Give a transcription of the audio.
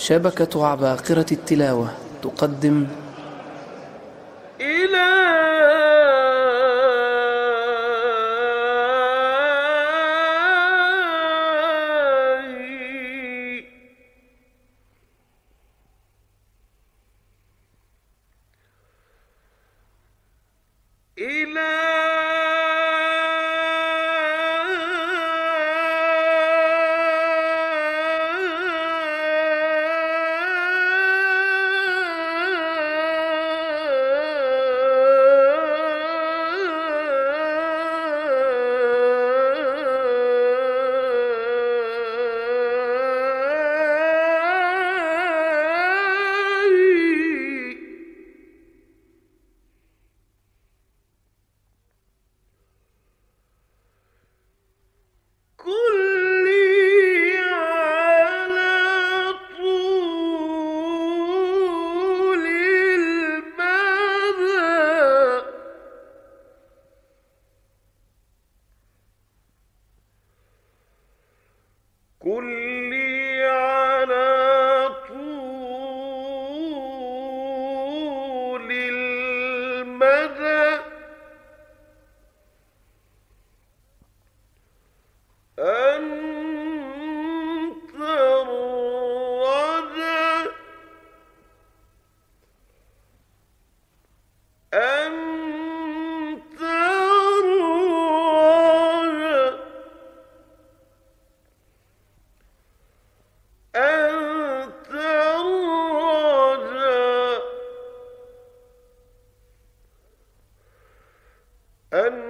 شبكة عباقرة التلاوة تقدم إلهي. المدى أن